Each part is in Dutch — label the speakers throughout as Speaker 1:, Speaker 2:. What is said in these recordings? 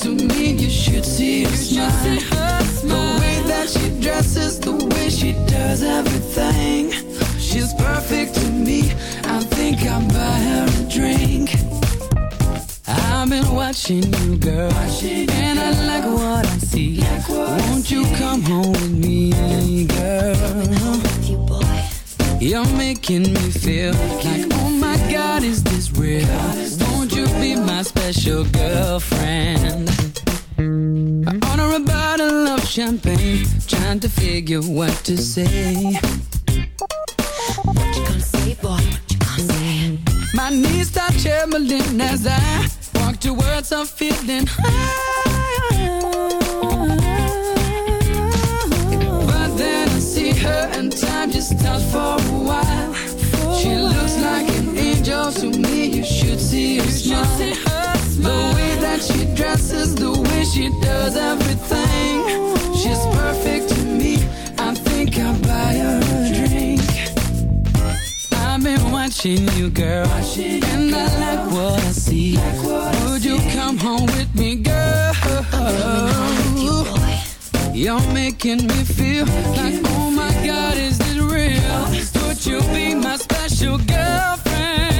Speaker 1: to me, you should see her smile. The way that she dresses, the way she does everything. She's perfect to me. I think I'll buy her a drink. I've been watching you, girl, watching and I like what I see. Like what Won't you come home with me, girl? You're making me feel like, oh my God, is this real? Won't you be my special girlfriend? I order a bottle of champagne, trying to figure what to say.
Speaker 2: What you gonna say, boy? What you gonna say?
Speaker 1: My knees start trembling as I walk towards a feeling high. But then I see her and time just stops for a while. She like an angel to me. You should see her smile. The way that she dresses, the way she does everything. She's perfect to me. I think I'll buy her a drink. I've been watching you, girl, watching and I like what I see. Like what Would you come home with me, girl? You're making me feel like, oh my God, is this real? Would you be my special girlfriend,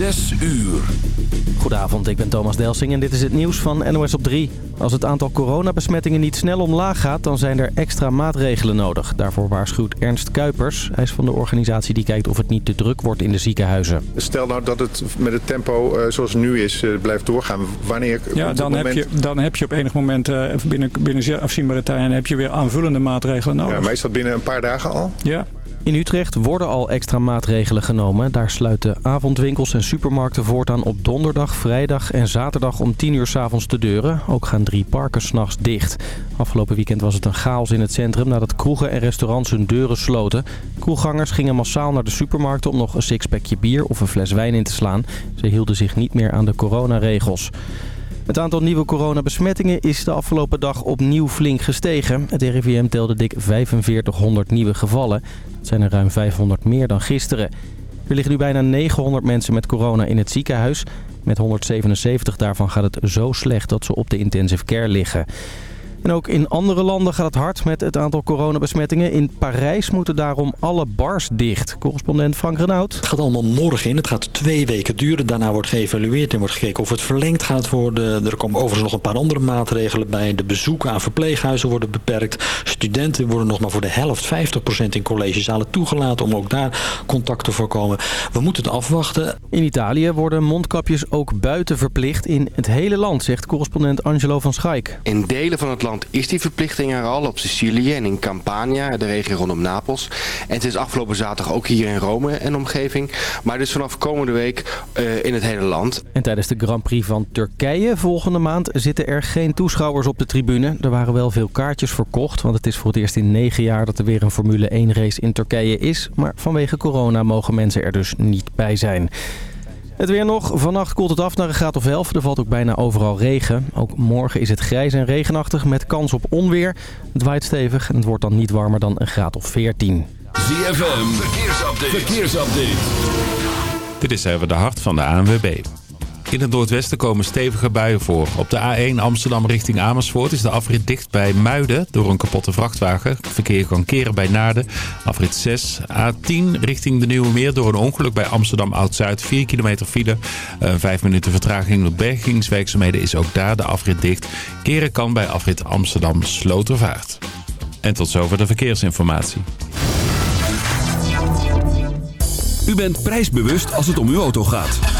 Speaker 3: 6 uur.
Speaker 4: Goedenavond, ik ben Thomas Delsing en dit is het nieuws van NOS op 3. Als het aantal coronabesmettingen niet snel omlaag gaat, dan zijn er extra maatregelen nodig. Daarvoor waarschuwt Ernst Kuipers. Hij is van de organisatie die kijkt of het niet te druk wordt in de ziekenhuizen.
Speaker 5: Stel nou dat het met het tempo eh, zoals het nu is eh, blijft doorgaan. Wanneer
Speaker 6: Ja, dan
Speaker 5: het
Speaker 6: heb, je, dan heb je op enig moment eh, binnen, binnen zeer afzienbare tijd heb je weer aanvullende maatregelen nodig.
Speaker 5: Ja, maar is dat binnen een paar dagen al?
Speaker 6: Ja.
Speaker 4: In Utrecht worden al extra maatregelen genomen. Daar sluiten avondwinkels en supermarkten voortaan op donderdag, vrijdag en zaterdag om 10 uur s'avonds de deuren. Ook gaan drie parken s'nachts dicht. Afgelopen weekend was het een chaos in het centrum nadat kroegen en restaurants hun deuren sloten. Kroeggangers gingen massaal naar de supermarkten om nog een sixpackje bier of een fles wijn in te slaan. Ze hielden zich niet meer aan de coronaregels. Het aantal nieuwe coronabesmettingen is de afgelopen dag opnieuw flink gestegen. Het RIVM telde dik 4500 nieuwe gevallen. Dat zijn er ruim 500 meer dan gisteren. Er liggen nu bijna 900 mensen met corona in het ziekenhuis. Met 177 daarvan gaat het zo slecht dat ze op de intensive care liggen. En ook in andere landen gaat het hard met het aantal coronabesmettingen. In Parijs moeten daarom alle bars dicht. Correspondent Frank Renaud.
Speaker 7: Het gaat allemaal morgen in. Het gaat twee weken duren. Daarna wordt geëvalueerd en wordt gekeken of het verlengd gaat worden. Er komen overigens nog een paar andere maatregelen bij. De bezoeken aan verpleeghuizen worden beperkt. Studenten worden nog maar voor de helft, 50% in collegezalen toegelaten... om ook daar contact te voorkomen. We moeten het afwachten.
Speaker 4: In Italië worden mondkapjes ook buiten verplicht in het hele land, zegt correspondent Angelo van Schaik.
Speaker 8: In delen van het land is die verplichting er al op Sicilië en in Campania, de regio rondom Napels. En het is afgelopen zaterdag ook hier in Rome en omgeving. Maar dus vanaf komende week uh, in het hele land.
Speaker 4: En tijdens de Grand Prix van Turkije volgende maand zitten er geen toeschouwers op de tribune. Er waren wel veel kaartjes verkocht, want het is voor het eerst in negen jaar dat er weer een Formule 1 race in Turkije is. Maar vanwege corona mogen mensen er dus niet bij zijn. Het weer nog. Vannacht koelt het af naar een graad of 11. Er valt ook bijna overal regen. Ook morgen is het grijs en regenachtig met kans op onweer. Het waait stevig en het wordt dan niet warmer dan een graad of 14.
Speaker 3: ZFM, verkeersupdate. verkeersupdate.
Speaker 9: Dit is even de hart van de ANWB. In het noordwesten komen stevige buien voor. Op de A1 Amsterdam richting Amersfoort is de afrit dicht bij Muiden door een kapotte vrachtwagen. Het verkeer kan keren bij Naarden. Afrit 6. A10 richting de Nieuwe Meer door een ongeluk bij Amsterdam Oud-Zuid. 4 kilometer file. Uh, 5 minuten vertraging door bergingswerkzaamheden is ook daar de afrit dicht. Keren kan bij afrit Amsterdam Slotervaart. En tot zover de verkeersinformatie.
Speaker 3: U bent prijsbewust als het om uw auto gaat.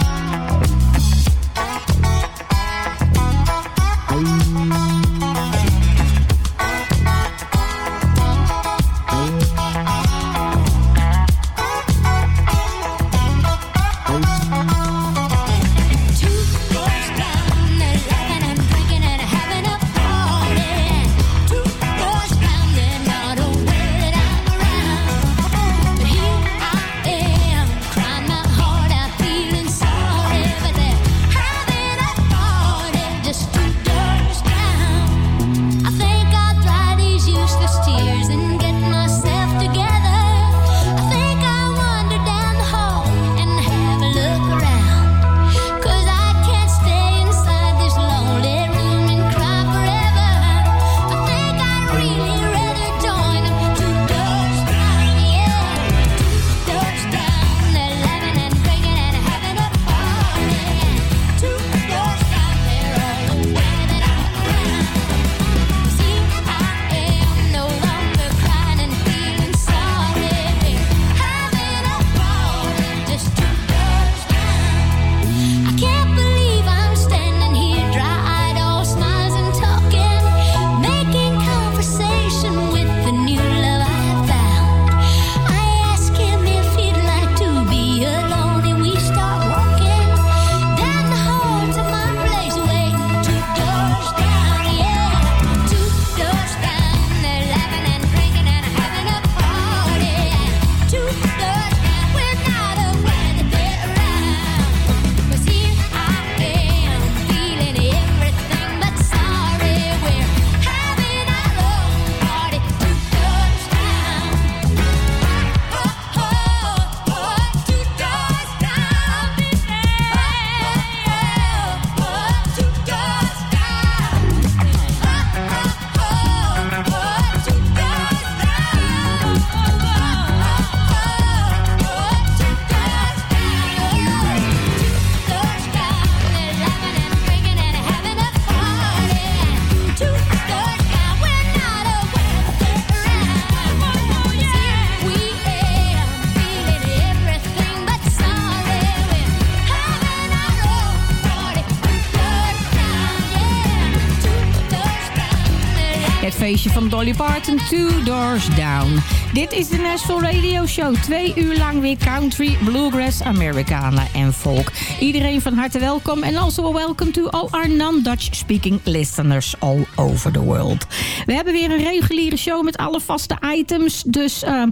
Speaker 10: Van Dolly Parton, Two Doors Down. Dit is de Nashville Radio Show. Twee uur lang weer country, bluegrass, Americana en folk. Iedereen van harte welkom. En also welcome to all our non-Dutch speaking listeners all over the world. We hebben weer een reguliere show met alle vaste items. Dus uh,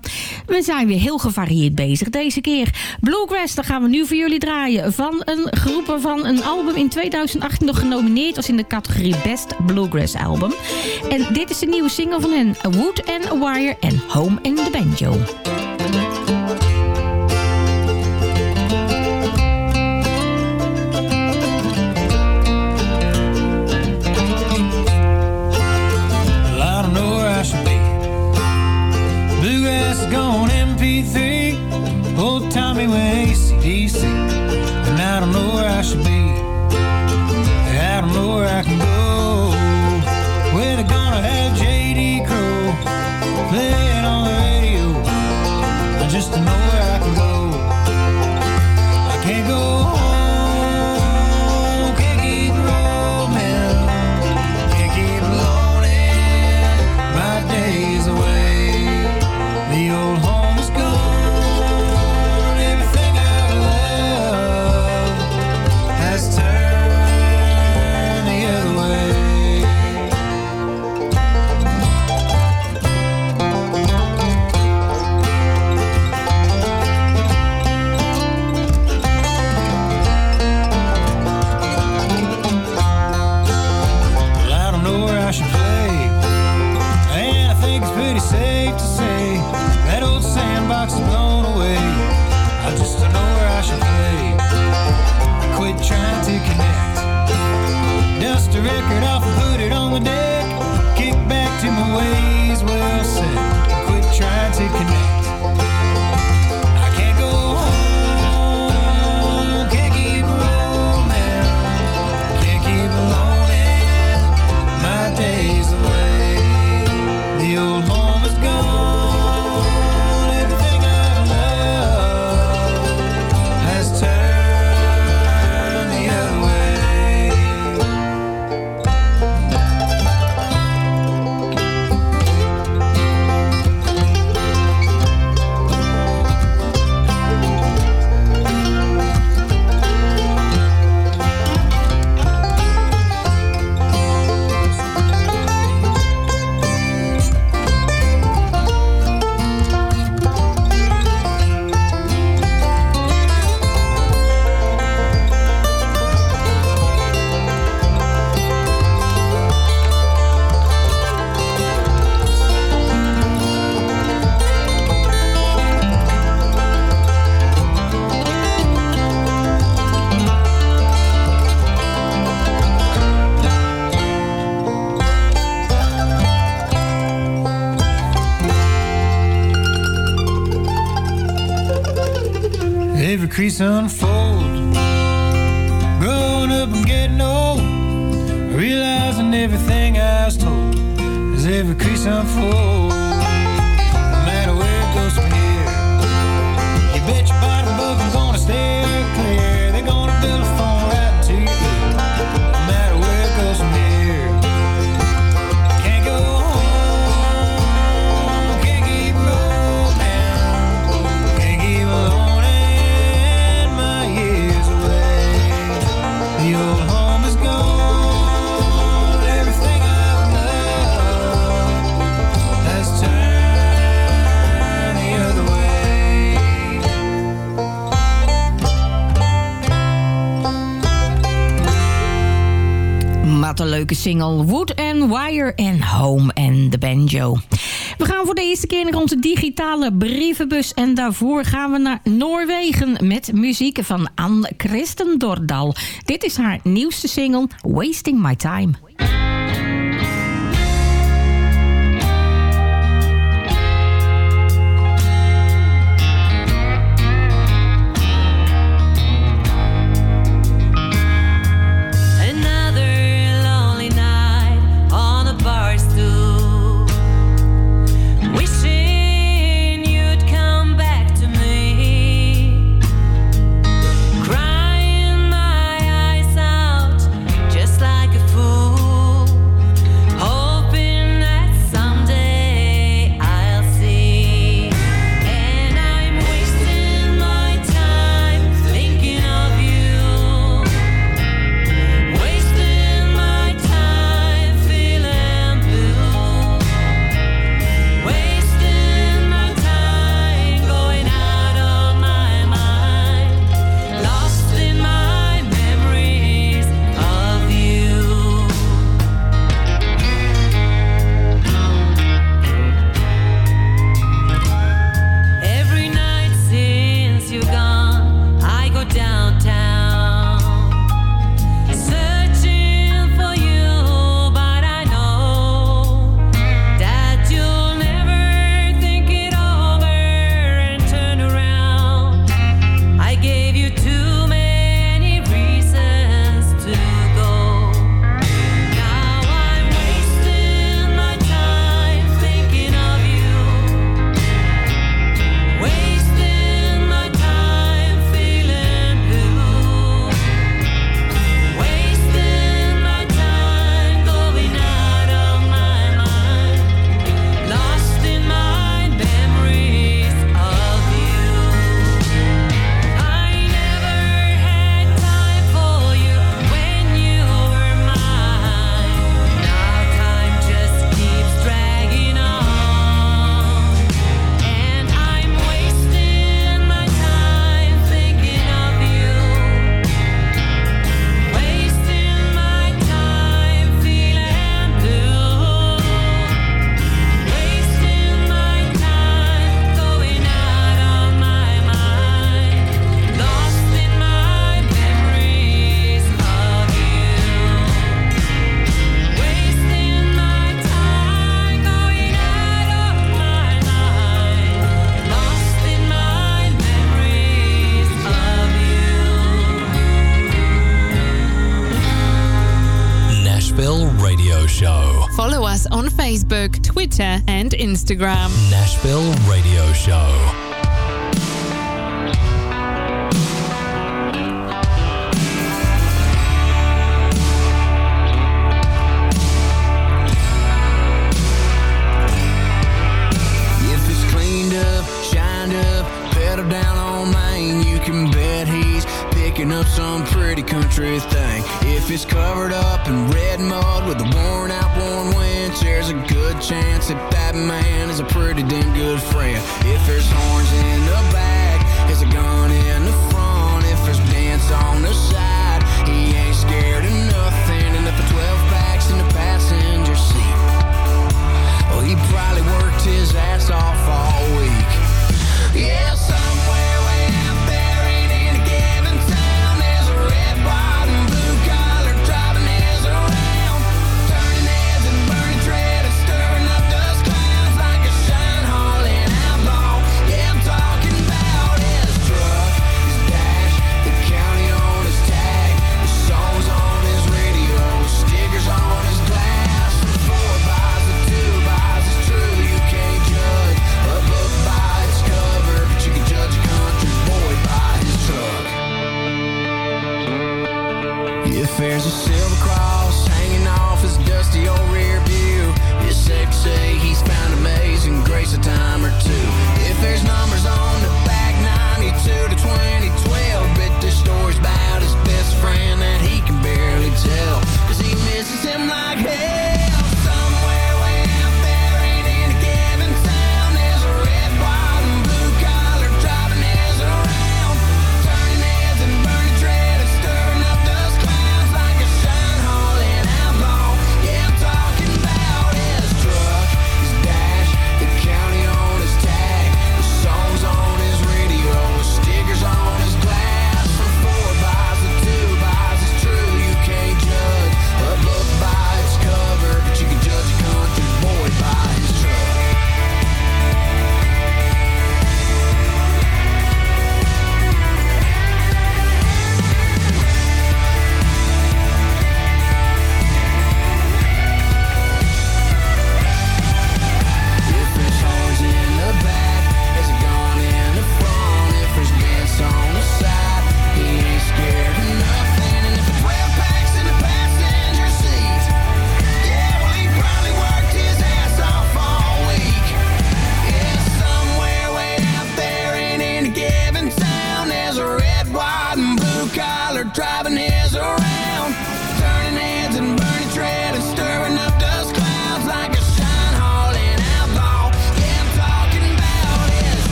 Speaker 10: we zijn weer heel gevarieerd bezig deze keer. Bluegrass, daar gaan we nu voor jullie draaien. Van een groep van een album in 2018 nog genomineerd was in de categorie Best Bluegrass Album. En dit is de nieuwe single van hen. Wood and Wire en Home and the Banjo. unfold leuke single. Wood and Wire en Home and the Banjo. We gaan voor de eerste keer naar onze digitale brievenbus. En daarvoor gaan we naar Noorwegen met muziek van Anne Christen Dordal. Dit is haar nieuwste single, Wasting My Time.
Speaker 11: Nashville Radio
Speaker 12: Show.
Speaker 13: Follow us on Facebook, Twitter, and Instagram.
Speaker 12: Nashville Radio Show.
Speaker 14: up some pretty country thing. If it's covered up.
Speaker 15: my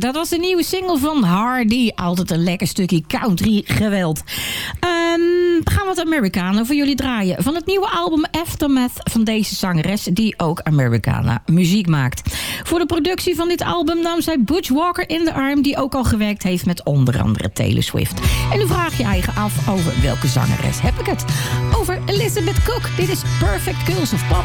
Speaker 15: Dat was de nieuwe single van Hardy. Altijd een lekker stukje country geweld. Ehm, we gaan wat Americana voor jullie draaien. Van het nieuwe album Aftermath van deze zangeres... die ook Americana muziek maakt. Voor de productie van dit album nam zij Butch Walker in de arm... die ook al gewerkt heeft met onder andere Taylor Swift. En nu vraag je eigen af over welke zangeres heb ik het? Over Elizabeth Cook. Dit is Perfect Girls of Pop.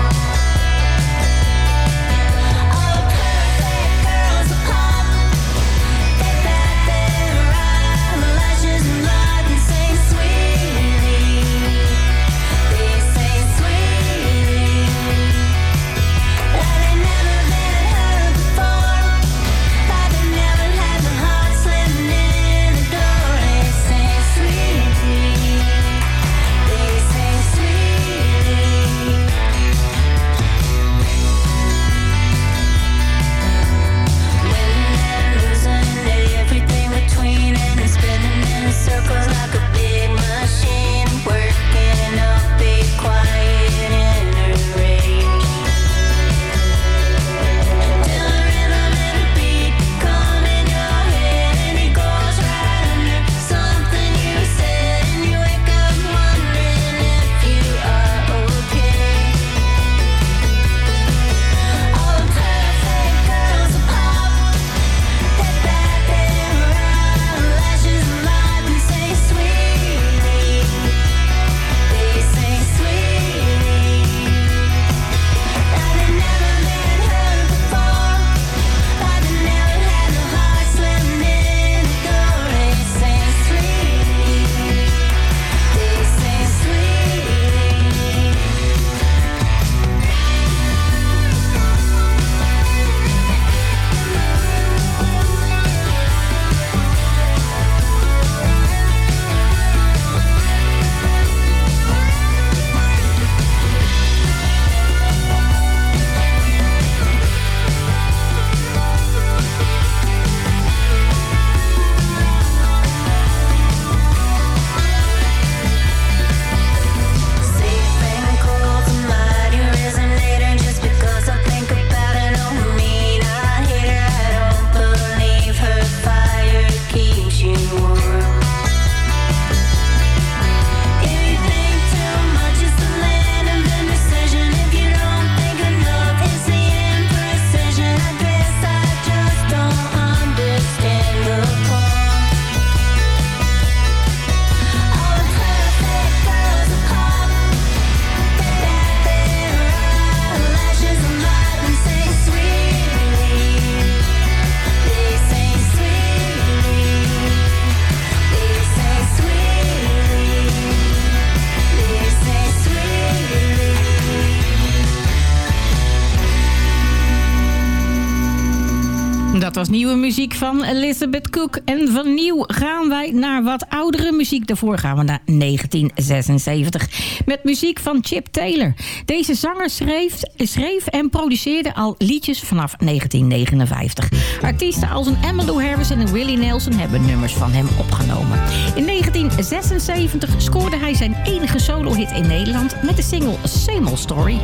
Speaker 16: van Elizabeth Cook. En van nieuw gaan wij naar wat oudere muziek. Daarvoor gaan we naar 1976. Met muziek van Chip Taylor. Deze zanger schreef, schreef en produceerde al liedjes vanaf 1959. Artiesten als een Emmylou Harris en Willie Nelson hebben nummers van hem opgenomen. In 1976 scoorde hij zijn enige solo-hit in Nederland met de single Same Story.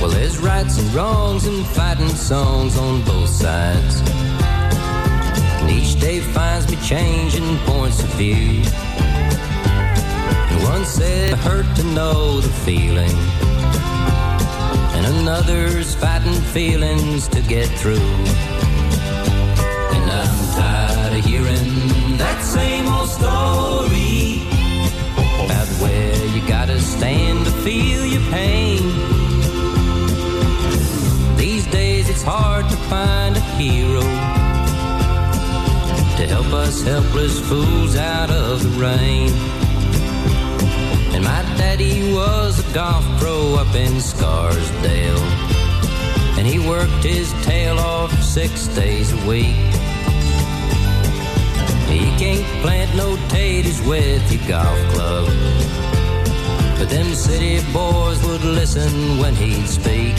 Speaker 17: Well, rights and wrongs and songs on both sides. And each day finds me changing points of view. And one said it hurt to know the feeling. And another's fighting feelings to get through. And I'm tired of hearing that same old story. About where you gotta stand to feel your pain. These days it's hard to find a hero to help us helpless fools out of the rain. And my daddy was a golf pro up in Scarsdale. And he worked his tail off six days a week. He can't plant no taters with your golf club. But them city boys would listen when he'd speak.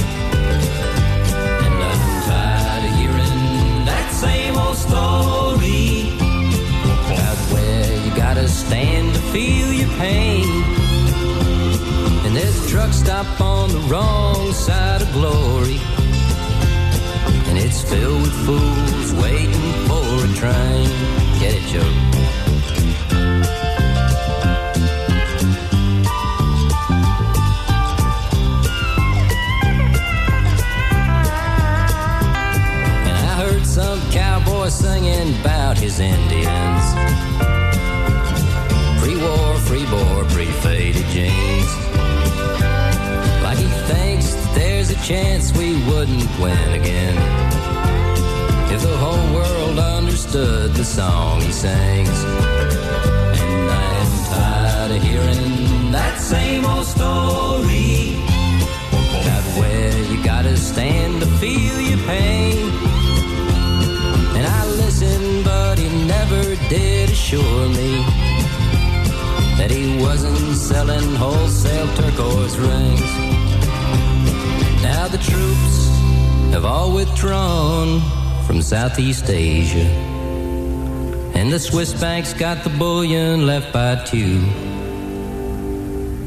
Speaker 17: Same old story about where you gotta stand to feel your pain. And there's a truck stop on the wrong side of glory. And it's filled with fools waiting for a train. Get it, Joe? Cowboy singing about his Indians. Pre-war, free-bore, pre-faded jeans. Like he thinks there's a chance we wouldn't win again. If the whole world understood the song he sings. And I am tired of hearing that same old story. About where you gotta stand to feel your pain. Never did assure me that he wasn't selling wholesale turquoise rings. Now the troops have all withdrawn from Southeast Asia. And the Swiss banks got the bullion left by two.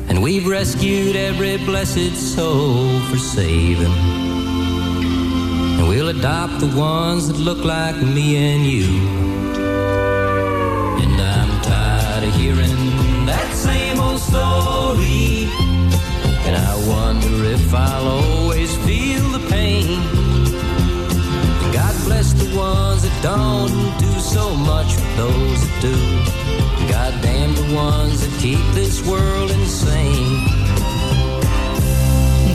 Speaker 17: And we've rescued every blessed soul for saving. And we'll adopt the ones that look like me and you. Story. And I wonder if I'll always feel the pain. God bless the ones that don't do so much for those that do. God damn the ones that keep this world insane.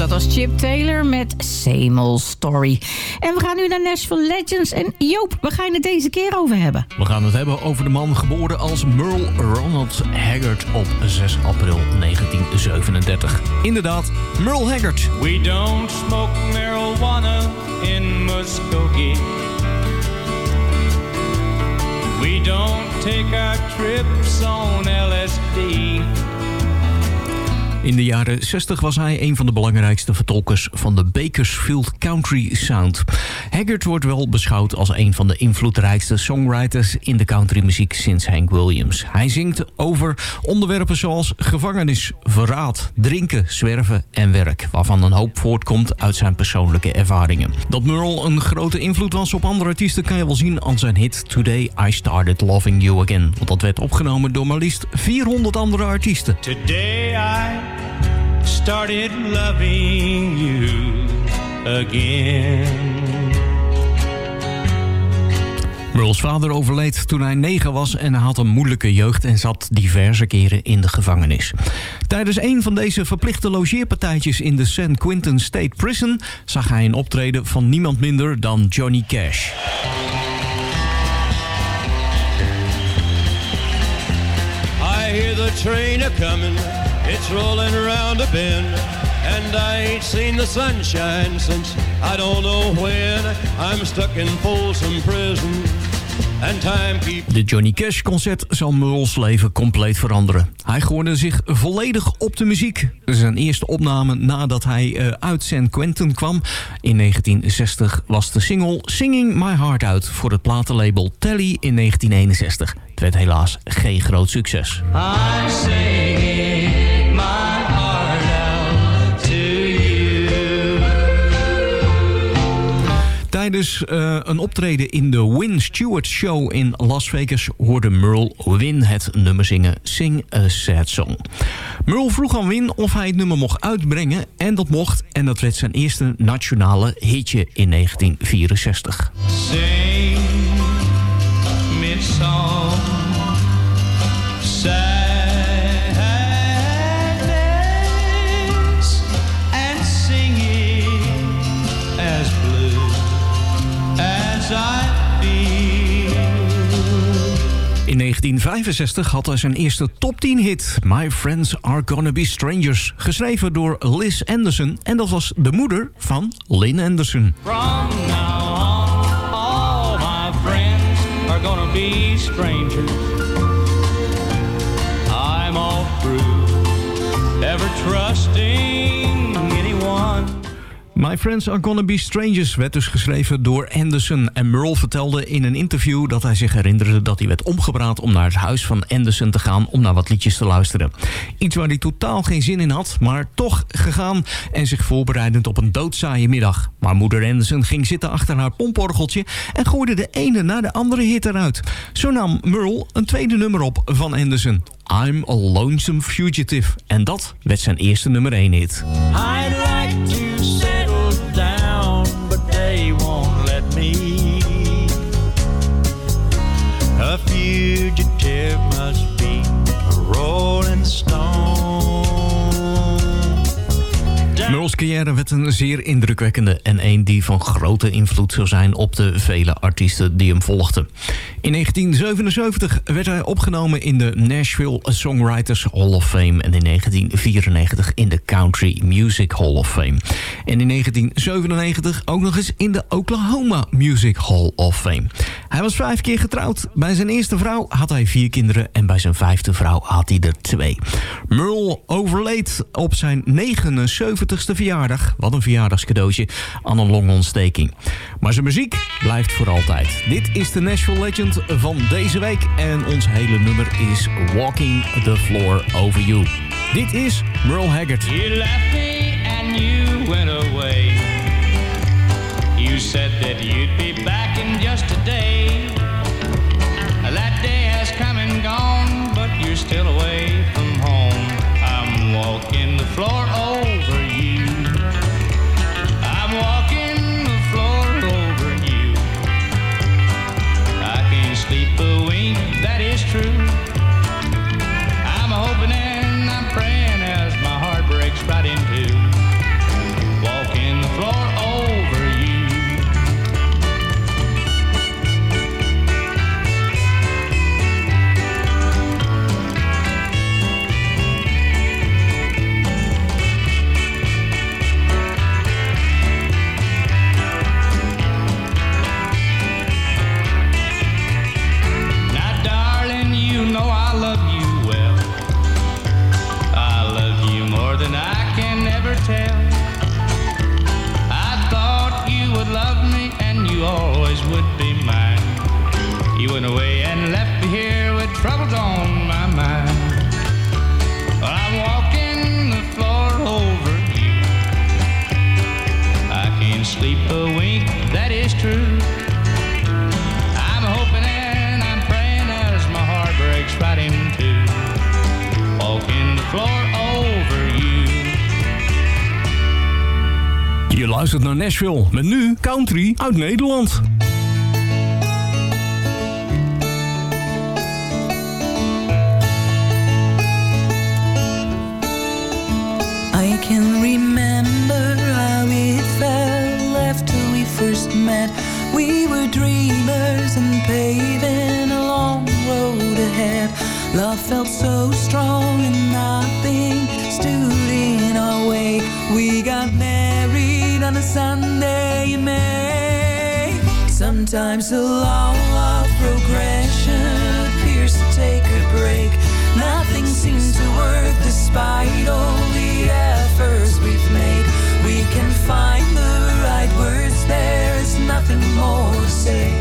Speaker 16: Dat was Chip Taylor met Same Old Story. En we gaan nu naar Nashville Legends. En Joop, waar ga je het deze keer over hebben?
Speaker 18: We gaan het hebben over de man geboren als Merle Ronald Haggard op 6 april 1937. Inderdaad, Merle Haggard.
Speaker 10: We don't smoke marijuana in Muskogee. We don't take our trips on LSD.
Speaker 18: In de jaren 60 was hij een van de belangrijkste vertolkers van de Bakersfield Country Sound. Haggard wordt wel beschouwd als een van de invloedrijkste songwriters in de countrymuziek sinds Hank Williams. Hij zingt over onderwerpen zoals gevangenis, verraad, drinken, zwerven en werk, waarvan een hoop voortkomt uit zijn persoonlijke ervaringen. Dat Merle een grote invloed was op andere artiesten kan je wel zien aan zijn hit Today I Started Loving You Again. Want dat werd opgenomen door maar liefst 400 andere artiesten.
Speaker 10: Today I started loving you again.
Speaker 18: Merle's vader overleed toen hij negen was en hij had een moeilijke jeugd en zat diverse keren in de gevangenis. Tijdens een van deze verplichte logeerpartijtjes in de San Quentin State Prison zag hij een optreden van niemand minder dan Johnny Cash.
Speaker 10: I hear the train a coming, it's rolling around a bend.
Speaker 19: And I ain't seen the sunshine since I don't know when. I'm stuck in Folsom Prison. And time keeps
Speaker 18: De Johnny Cash concert zal Merle's leven compleet veranderen. Hij gooide zich volledig op de muziek. Zijn eerste opname nadat hij eh, uit San Quentin kwam in 1960 was de single Singing My Heart Out voor het platenlabel Telly in 1961. Het werd helaas geen groot succes.
Speaker 2: I'm singing
Speaker 18: Tijdens eh, een optreden in de Win Stewart Show in Las Vegas hoorde Merle Win het nummer zingen Sing a Sad Song. Merle vroeg aan Win of hij het nummer mocht uitbrengen en dat mocht en dat werd zijn eerste nationale hitje in 1964.
Speaker 10: Sing
Speaker 18: 1965 had hij zijn eerste top 10 hit, My Friends Are Gonna Be Strangers, geschreven door Liz Anderson en dat was de moeder van Lynn Anderson.
Speaker 10: All my friends are gonna be strangers. I'm all.
Speaker 18: My Friends Are Gonna Be Strangers werd dus geschreven door Anderson. En Merle vertelde in een interview dat hij zich herinnerde dat hij werd omgepraat om naar het huis van Anderson te gaan om naar wat liedjes te luisteren. Iets waar hij totaal geen zin in had, maar toch gegaan en zich voorbereidend op een doodzaaie middag. Maar moeder Anderson ging zitten achter haar pomporgeltje en gooide de ene na de andere hit eruit. Zo nam Merle een tweede nummer op van Anderson. I'm a Lonesome Fugitive. En dat werd zijn eerste nummer 1 hit. Carrière werd een zeer indrukwekkende en een die van grote invloed zou zijn op de vele artiesten die hem volgden. In 1977 werd hij opgenomen in de Nashville Songwriters Hall of Fame en in 1994 in de Country Music Hall of Fame. En in 1997 ook nog eens in de Oklahoma Music Hall of Fame. Hij was vijf keer getrouwd. Bij zijn eerste vrouw had hij vier kinderen en bij zijn vijfde vrouw had hij er twee. Merle overleed op zijn 79ste verjaardag, wat een verjaardagscadeautje, aan een longontsteking. Maar zijn muziek blijft voor altijd. Dit is de Nashville Legend van deze week en ons hele nummer is Walking the Floor Over You. Dit is Merle Haggard.
Speaker 10: You left me and you went away. You said that you'd be back in just a day. That day has come and gone, but you're still away from home. I'm walking the floor over
Speaker 18: Je luistert naar Nashville met nu country uit Nederland.
Speaker 2: I can remember how it felt after we first met. We were dreamers and paving a long road ahead. Love felt so strong and nothing Sunday you may Sometimes the law of progression appears to take a break. Nothing seems to work despite all the efforts we've made. We can find the right words, there is nothing more to say.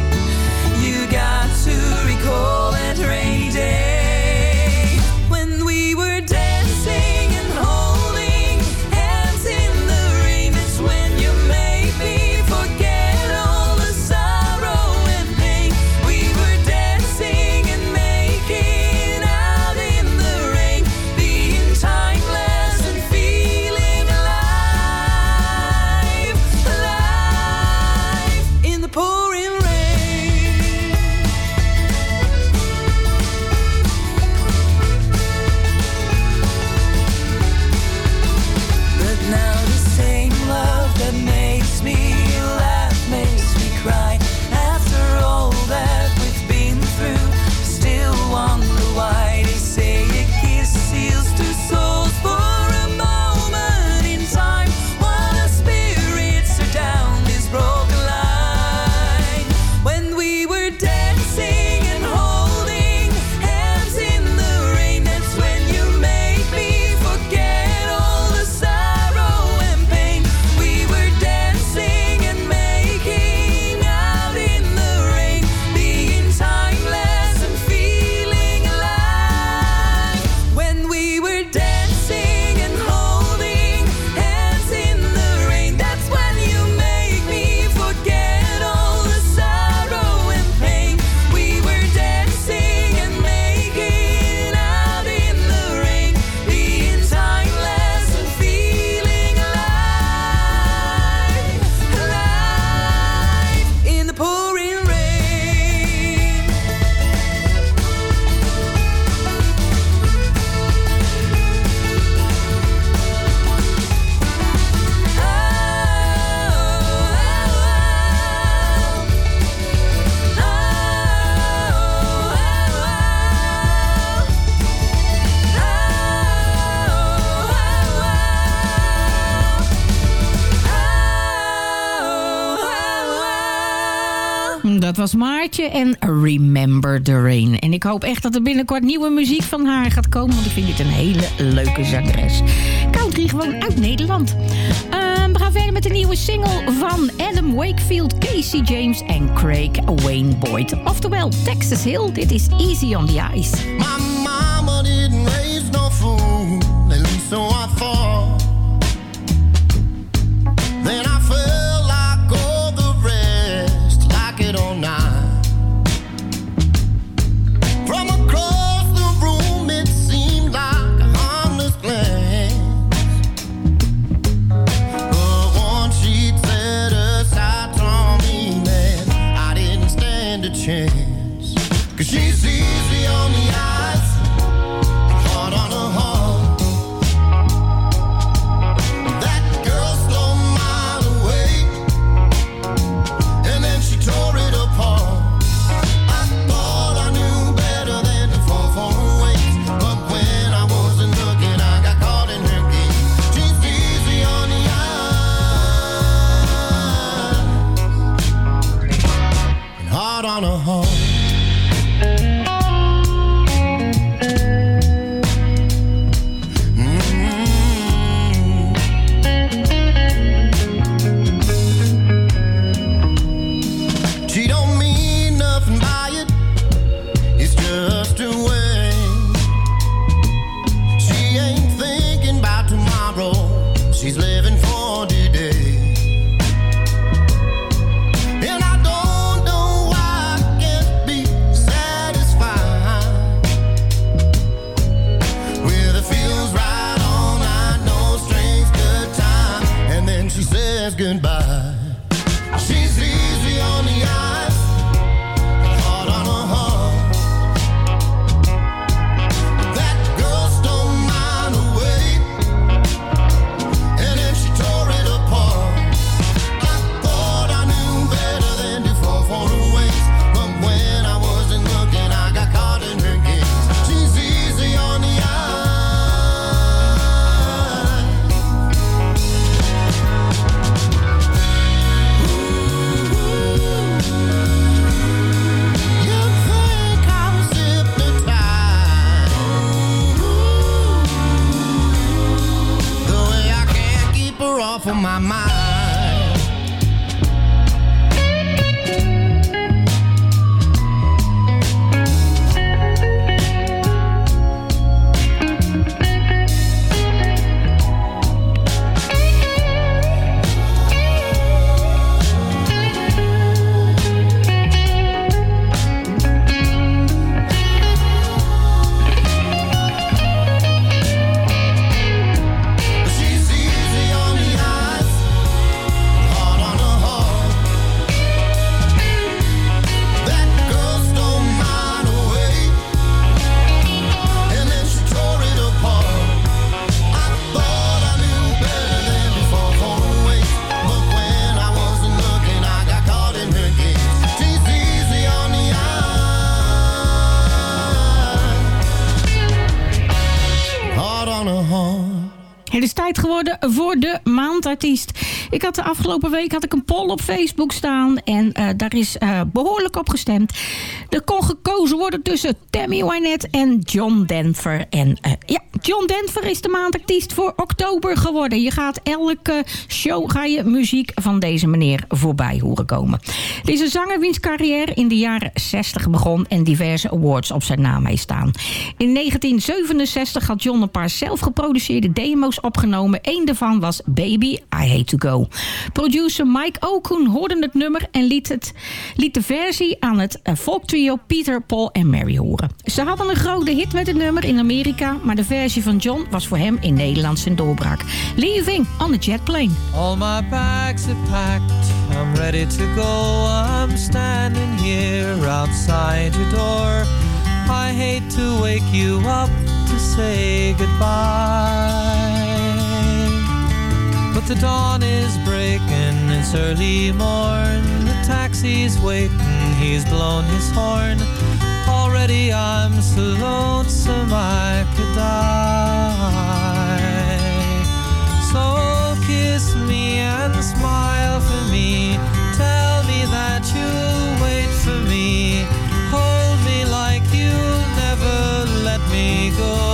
Speaker 16: Maartje en Remember the Rain. En ik hoop echt dat er binnenkort nieuwe muziek van haar gaat komen... want ik vind dit een hele leuke zangeres. Country gewoon uit Nederland. Ehm, we gaan verder met de nieuwe single van Adam Wakefield, Casey James en Craig Wayne Boyd. Oftewel Texas Hill, dit is Easy on the Ice.
Speaker 20: Cause she's easy on the eye.
Speaker 16: off of my mind. Maandartiest. Ik had de afgelopen week had ik een poll op Facebook staan. En eh, daar is eh, behoorlijk op gestemd. Er kon gekozen worden tussen Tammy Wynette en John Denver. En eh, ja, John Denver is de maandartiest voor oktober geworden. Je gaat elke show ga je muziek van deze meneer voorbij horen komen. Deze zanger wiens carrière in de jaren 60 begon en diverse awards op zijn naam heeft staan. In 1967 had John een paar zelf geproduceerde demo's opgenomen. Eén daarvan was Baby, I Hate To Go. Producer Mike Okun hoorde het nummer en liet, het, liet de versie aan het eh, folktrio Peter, Paul en Mary horen. Ze hadden een grote hit met het nummer in Amerika, maar de versie van John was voor hem in Nederland zijn doorbraak. Leaving on a jet plane.
Speaker 21: All my bags are packed, I'm ready to go. I'm standing here outside your door. I hate to wake you up to say goodbye. But the dawn is breaking, it's early morn. The taxi's waiting, he's blown his horn. Already I'm so lonesome I could die. So kiss me and smile for me. Tell me that you'll wait for me. Hold me like you'll never let me go.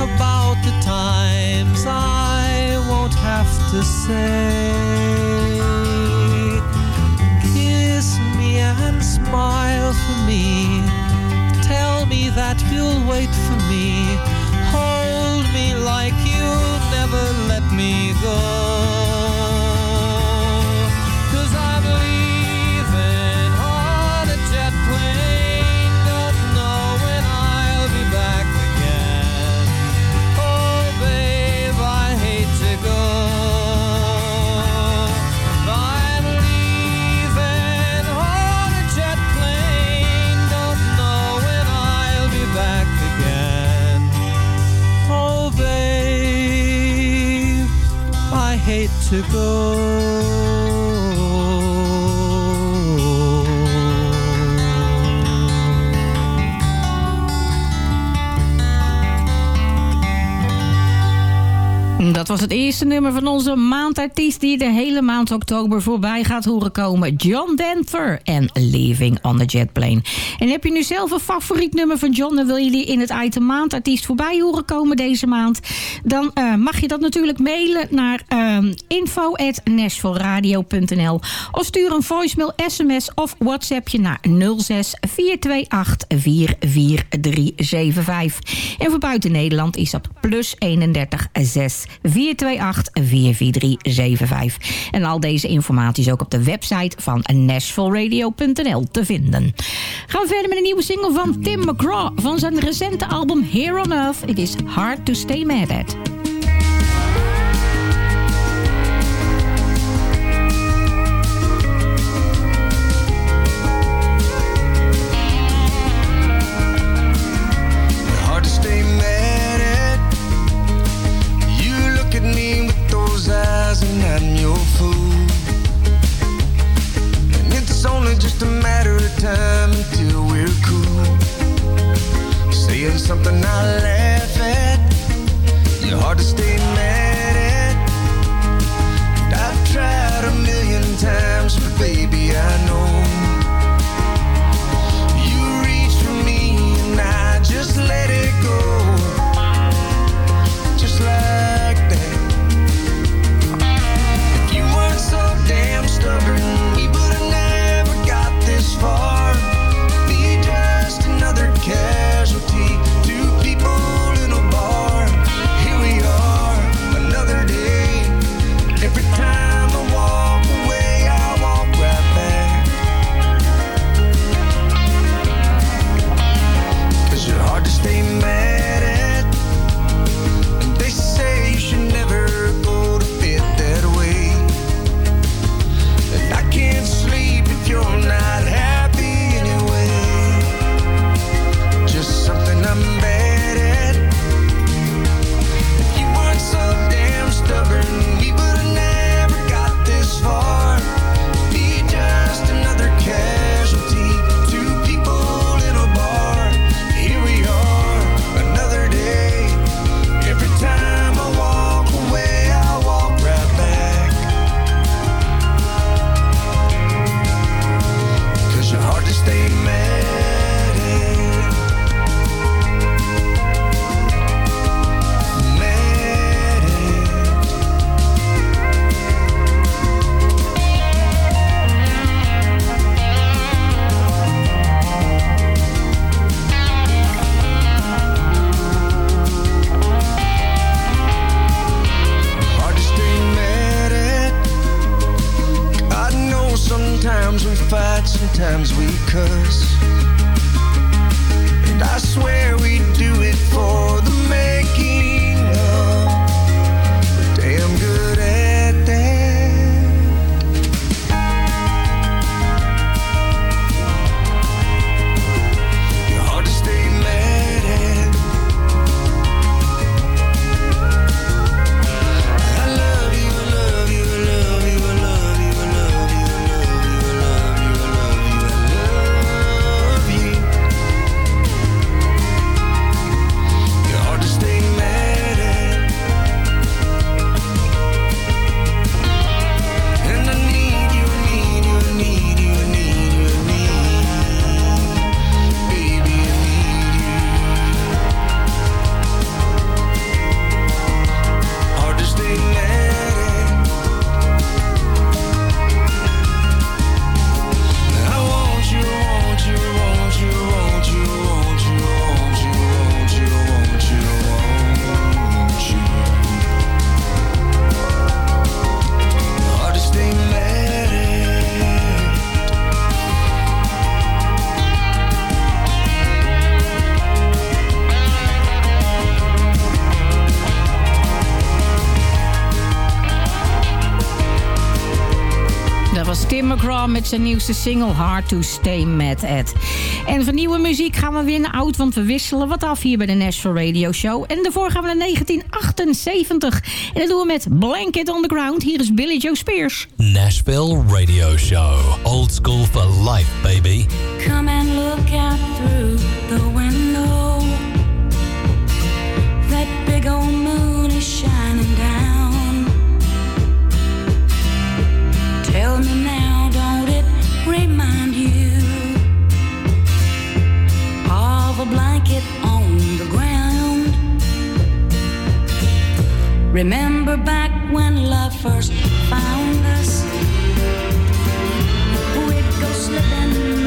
Speaker 21: About the times I won't have to say. Kiss me and smile for me. Tell me that you'll wait for me. Hold me like you'll never let me go. to go.
Speaker 16: Dat was het eerste nummer van onze maandartiest... die de hele maand oktober voorbij gaat horen komen. John Denver en Living on the Jet Plane. En heb je nu zelf een favoriet nummer van John... en wil je die in het item maandartiest voorbij horen komen deze maand... dan eh, mag je dat natuurlijk mailen naar uh, info.nashvilleradio.nl of stuur een voicemail, sms of whatsappje naar 06 428 44375. En voor buiten Nederland is dat plus 31 6 428 44375. En al deze informatie is ook op de website van nashvilleradio.nl te vinden. Gaan we verder met een nieuwe single van Tim McGraw van zijn recente album Here on Earth. It is hard to stay mad at. time until
Speaker 22: we're cool. Saying something I laugh at. You're hard to stay mad.
Speaker 16: Met zijn nieuwste single Hard to Stay Mad At. En van nieuwe muziek gaan we weer naar oud, want we wisselen wat af hier bij de Nashville Radio Show. En daarvoor gaan we naar 1978. En dat doen we met Blanket on the Ground. Hier is Billy Joe Spears.
Speaker 12: Nashville Radio Show. Old school for life, baby.
Speaker 23: Come and look out through Remember back when love first found us? We'd go slipping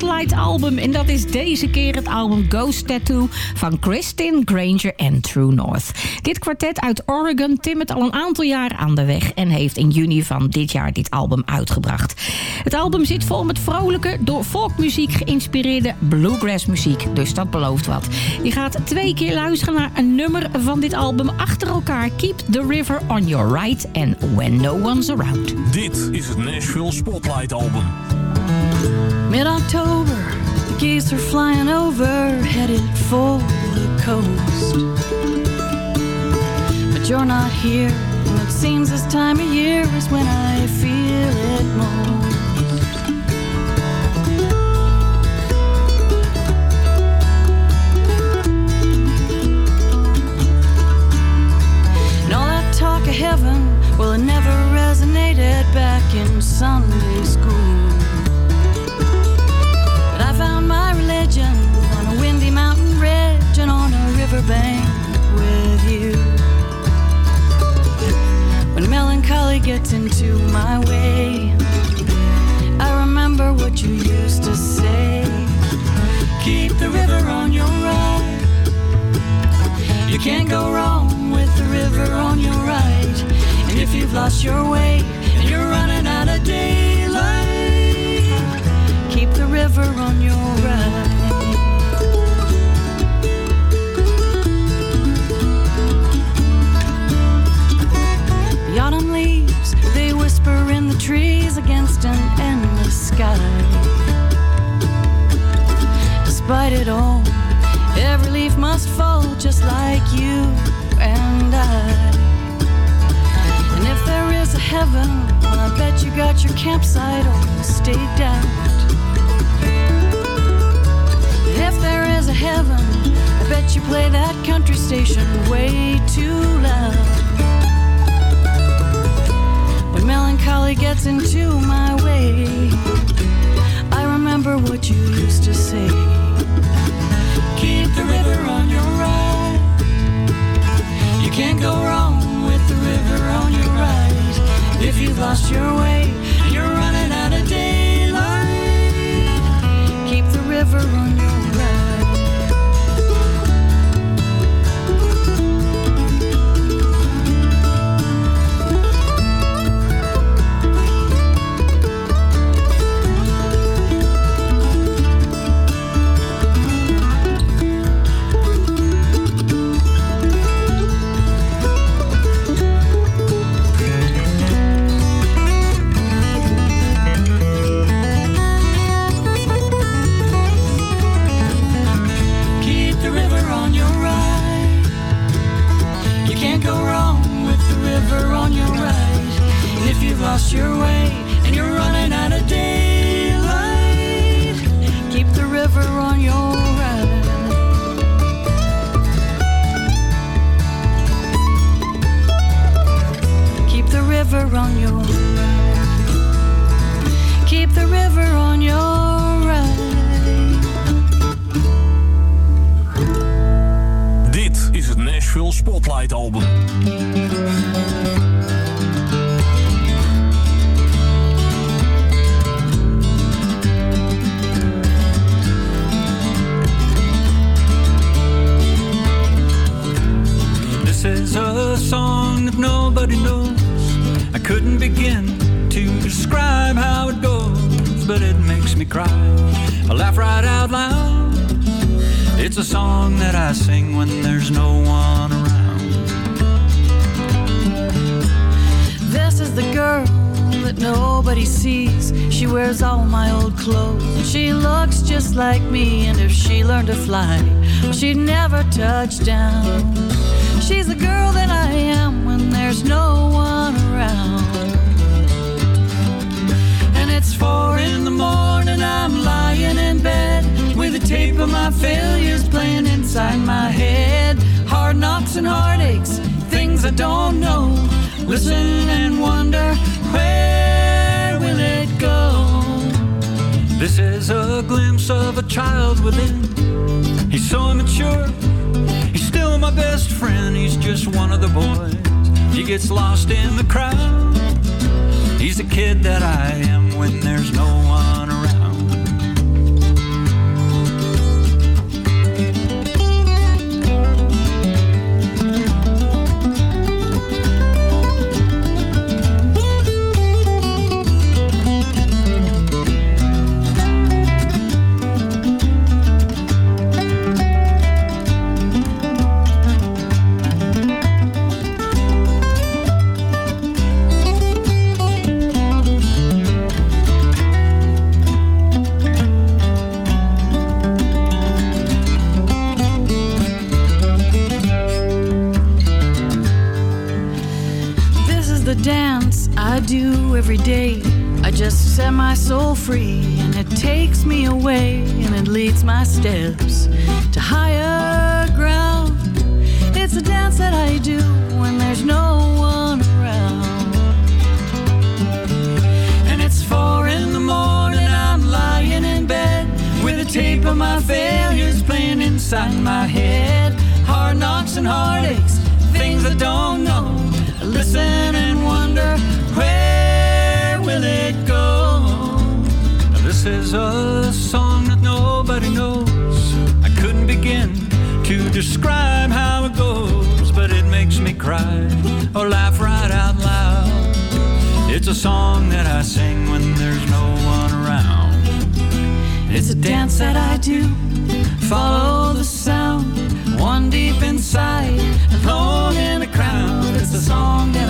Speaker 16: Spotlight album. En dat is deze keer het album Ghost Tattoo van Kristin Granger en True North. Dit kwartet uit Oregon timmert al een aantal jaar aan de weg... en heeft in juni van dit jaar dit album uitgebracht. Het album zit vol met vrolijke, door folkmuziek geïnspireerde bluegrass muziek. Dus dat belooft wat. Je gaat twee keer luisteren naar een nummer van dit album achter elkaar. Keep the River on Your Right en When No One's Around.
Speaker 22: Dit is het Nashville Spotlight Album.
Speaker 23: Mid-October, the geese are flying over, headed for the coast. But you're not here, and it seems this time of year is when I feel it most. All that talk of heaven, well, it never resonated back in Sunday riverbank with you. When melancholy gets into my way, I remember what you used to say. Keep the river on your right. You can't go wrong with the river
Speaker 2: on your right. And if you've lost your way and you're running out of daylight, keep the river on your right. Heaven, well, I bet you got your campsite all staked out. If there is a heaven, I bet you play that country station way too loud. When melancholy gets into my way, I remember what you used to say. Keep the river on your right. You can't go wrong with the river on your right. If you've lost your way and you're running out of daylight, keep the river on your your way and you're running out of daylight, keep the river on your right. Keep the river on your right. Keep the river on your right.
Speaker 22: Dit is het Nashville Spotlight album.
Speaker 10: Begin to describe how it goes, but it makes me cry. I laugh right out loud. It's a song that I sing when there's no one around.
Speaker 2: This is the girl that nobody sees. She wears all my old clothes. She looks just like me, and if she learned to fly, she'd never touch down. She's the girl that I am when there's no one around. Four in the morning, I'm lying in bed with a tape of my failures playing inside my head. Hard knocks and heartaches, things I don't know. Listen and wonder, where will it go?
Speaker 10: This is a glimpse of a child within. He's so immature. He's still my best friend. He's just one of the boys. He gets lost in the crowd. He's the kid that I am when there's no
Speaker 2: free, and it takes me away, and it leads my steps to higher ground. It's a dance that I do when there's no one around. And it's four in the morning, I'm lying in bed with a tape of my failures playing inside my head. Hard knocks and heartaches, things I don't know. Listen describe how it
Speaker 10: goes, but it makes me cry or laugh right out loud. It's a song that
Speaker 2: I sing when there's no one around. It's a dance that I do, follow the sound, one deep inside, alone in the crowd. It's a song that